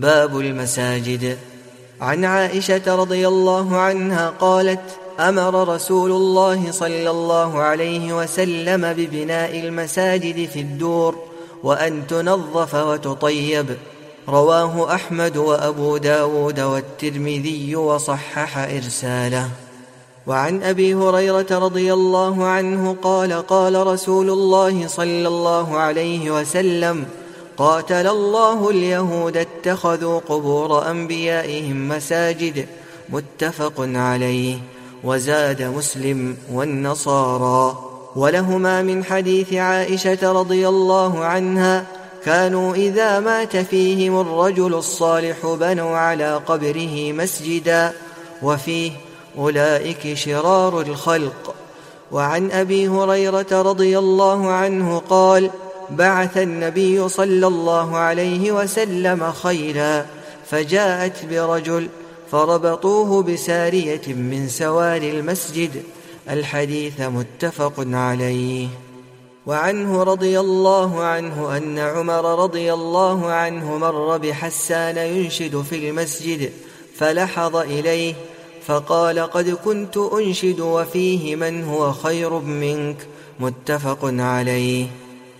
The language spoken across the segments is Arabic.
باب المساجد. عن عائشة رضي الله عنها قالت أمر رسول الله صلى الله عليه وسلم ببناء المساجد في الدور وأن تنظف وتطيب. رواه أحمد وأبو داود والترمذي وصحح إرساله. وعن أبي هريرة رضي الله عنه قال قال رسول الله صلى الله عليه وسلم قاتل الله اليهود اتخذوا قبور أنبيائهم مساجد متفق عليه وزاد مسلم والنصارى. ولهما من حديث عائشة رضي الله عنها كانوا إذا مات فيهم الرجل الصالح بنوا على قبره مسجدا وفيه أولئك شرار الخلق. وعن أبي هريرة رضي الله عنه قال بعث النبي صلى الله عليه وسلم خيلا فجاءت برجل فربطوه بسارية من سوار المسجد الحديث متفق عليه. وعنه رضي الله عنه أن عمر رضي الله عنه مر بحسان ينشد في المسجد فلحظ إليه فقال قد كنت أنشد وفيه من هو خير منك. متفق عليه.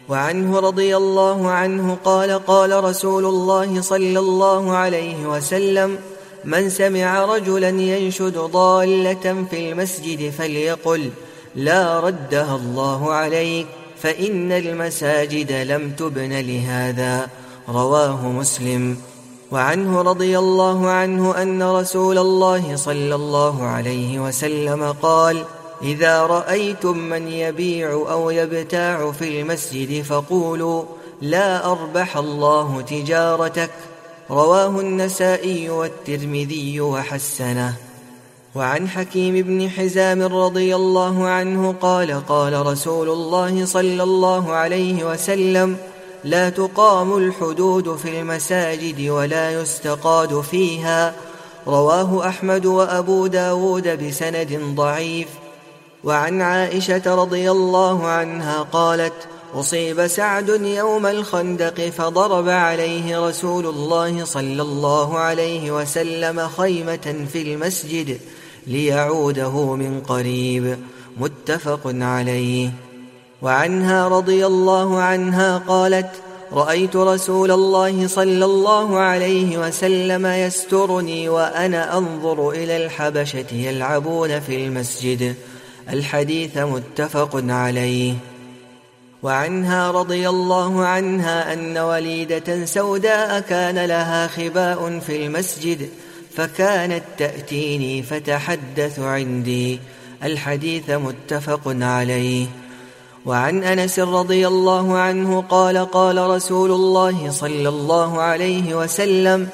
وعنه رضي الله عنه قال قال رسول الله صلى الله عليه وسلم من سمع رجلا ينشد ضالة في المسجد فليقل لا ردها الله عليك فإن المساجد لم تبن لهذا رواه مسلم. وعنه رضي الله عنه أن رسول الله صلى الله عليه وسلم قال إذا رأيتم من يبيع أو يبتاع في المسجد فقولوا لا أربح الله تجارتك. رواه النسائي والترمذي وحسنه. وعن حكيم بن حزام رضي الله عنه قال قال رسول الله صلى الله عليه وسلم لا تقام الحدود في المساجد ولا يستقاد فيها. رواه أحمد وأبو داود بسند ضعيف. وعن عائشة رضي الله عنها قالت أصيب سعد يوم الخندق فضرب عليه رسول الله صلى الله عليه وسلم خيمة في المسجد ليعوده من قريب. متفق عليه. وعنها رضي الله عنها قالت رأيت رسول الله صلى الله عليه وسلم يسترني وأنا أنظر إلى الحبشة يلعبون في المسجد. الحديث متفق عليه. وعنها رضي الله عنها أن وليدة سوداء كان لها خباء في المسجد فكانت تأتيني فتحدث عندي. الحديث متفق عليه. وعن أنس رضي الله عنه قال قال رسول الله صلى الله عليه وسلم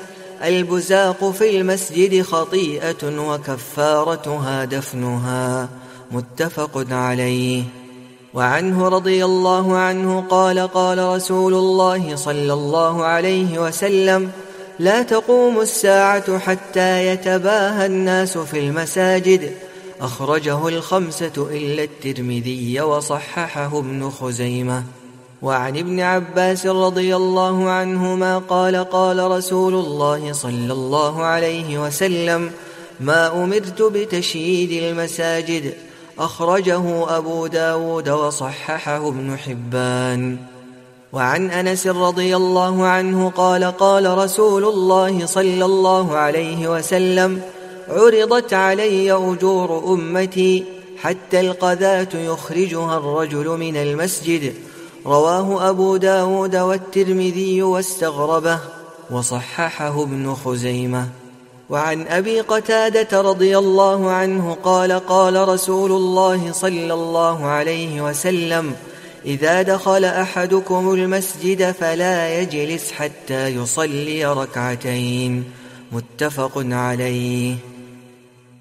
البزاق في المسجد خطيئة وكفارتها دفنها. متفق عليه. وعنه رضي الله عنه قال قال رسول الله صلى الله عليه وسلم لا تقوم الساعة حتى يتباهى الناس في المساجد. أخرجه الخمسة إلا الترمذي وصححه ابن خزيمة. وعن ابن عباس رضي الله عنهما قال قال رسول الله صلى الله عليه وسلم ما أمرت بتشييد المساجد. أخرجه أبو داود وصححه ابن حبان. وعن أنس رضي الله عنه قال قال رسول الله صلى الله عليه وسلم عرضت علي أجور أمتي حتى القذاة يخرجها الرجل من المسجد. رواه أبو داود والترمذي واستغربه وصححه ابن خزيمة. وعن أبي قتادة رضي الله عنه قال قال رسول الله صلى الله عليه وسلم إذا دخل أحدكم المسجد فلا يجلس حتى يصلي ركعتين. متفق عليه.